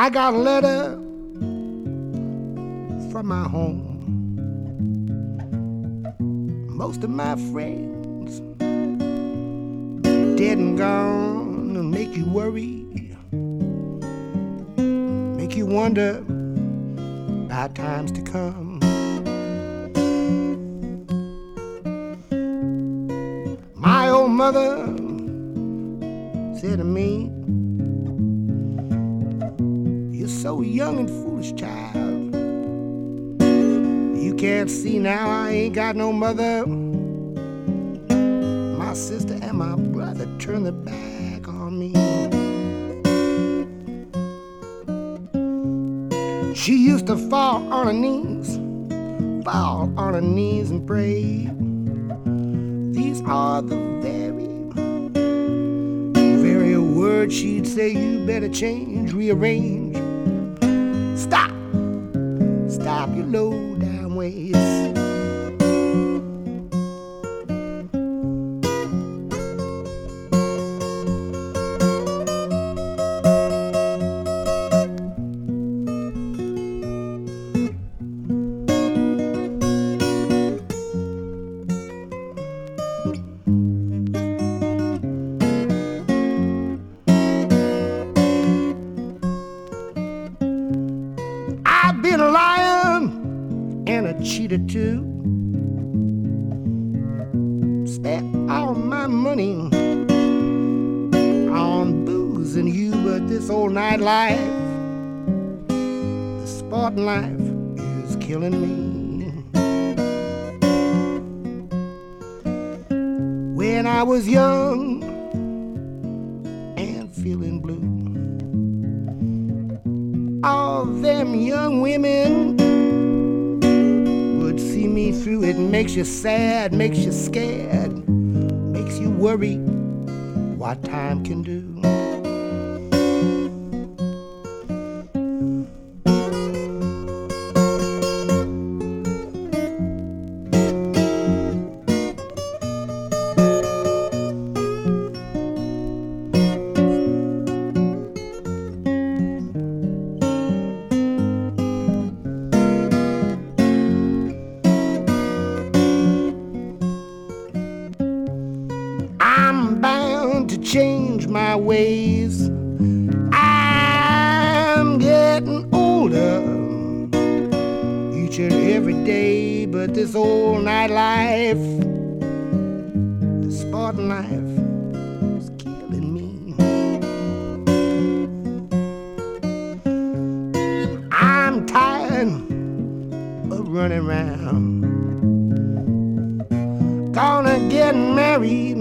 I got a letter from my home. Most of my friends dead and gone and make you worry, make you wonder about times to come. My old mother said to me, so young and foolish, child. You can't see now I ain't got no mother. My sister and my brother turned their back on me. She used to fall on her knees, fall on her knees and pray. These are the very, very words she'd say. You better change, rearrange. Stop, your low down ways. And a cheater too. Spent all my money on booze and you, but this old nightlife, the sporting life, is killing me. When I was young and feeling blue all them young women through. It makes you sad, makes you scared, makes you worry what time can do. I'm bound to change my ways. I'm getting older each and every day, but this old sporting life, is killing me. I'm tired of running around. Gonna get married,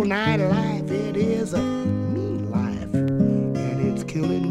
Old night life, it is a mean life, and it's killing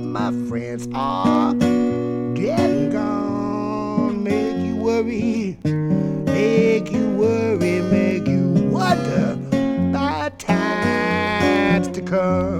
of my friends are and gone. Make you worry, make you worry, make you wonder about times to come.